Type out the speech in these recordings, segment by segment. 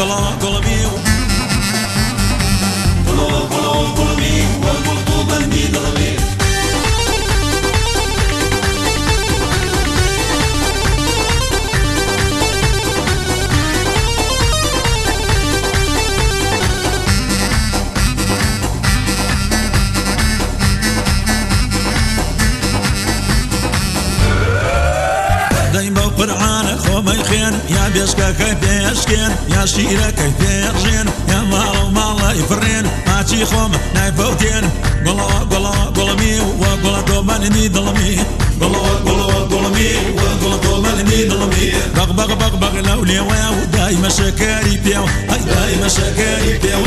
Angola, Angola meu. Angola, Angola, Angola meu. Angola, tô bandido, Angola meu. خين يا بيشكا كي بيشكين. يا شيرة كي بيرجين يا مال مال يفرين. ماشي خوم نايفوتين قلا قلا قلا مي وقلا دومان ني ظلمي قلا قلا قلا مي وقلا دومان ني ظلمي بغ بغ بغ بغ لولي واو دايما شكاري بيو هاي دايما شكاري بيو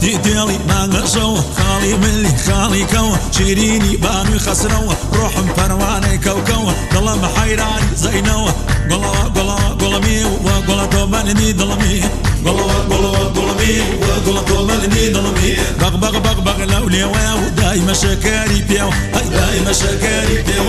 ديالي ما نقصو خالي ملي خالي كو؟ شيريني بانو خسرو. روح مفرواني كوكو قلا محيراني زينو. قلا قلا قلا مي وقلا توماني ظلمي قلا قلا قلا مي وقلا توماني ظلمي بغ بغ بغ بغ لولي واو دايما شكاري بيو. دايما شكاري بيو.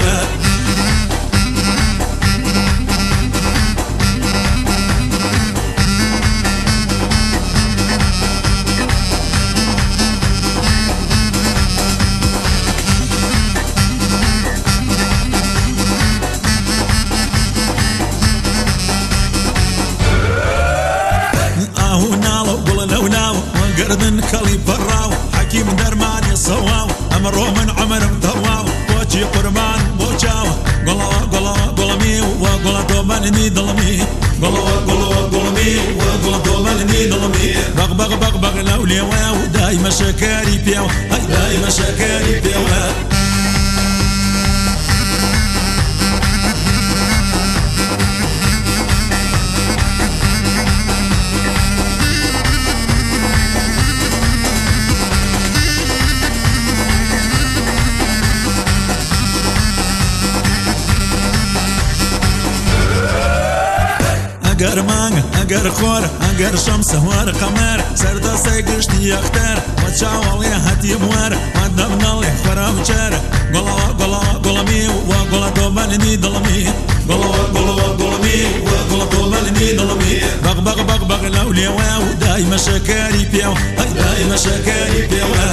ناوە وەگەردن کەڵی بەڕاو حەکیم دەرمانی سەواو ئەمەڕۆ من عمرم دەواو بۆچی قوربان بۆ چاوە گوڵەوە گوڵەوە گوڵمی وە گوڵە تۆمەنی دڵمی. گوڵەوە گوڵەوە گوڵمی وە گوڵە تۆمەنی دڵمی. بەغ بەغ بەغ بەغ لەو لێوە و دایمە شەکاری پێو هەی دایمە شەکاری پێوە. ئەگەر مانگە ئەگەر خۆر ئەگەر شەم سەوار قەمەر سەردەسەی گشتی یەختەر. وە چاوەڵێ هەتی بوەر وەدەم نەڵێ خۆرام چەر. گوڵەوە گوڵەوە گوڵمی وە گوڵە تۆمەلنی دڵمی. گوڵەوە گوڵەوە گوڵمی وە گوڵە تۆمەلنی دڵمی. بەغ بەغ بەغ بەغ لەو لێوە و دایمە شەکاری پێو. هەی دایمە شەکاری پێوە.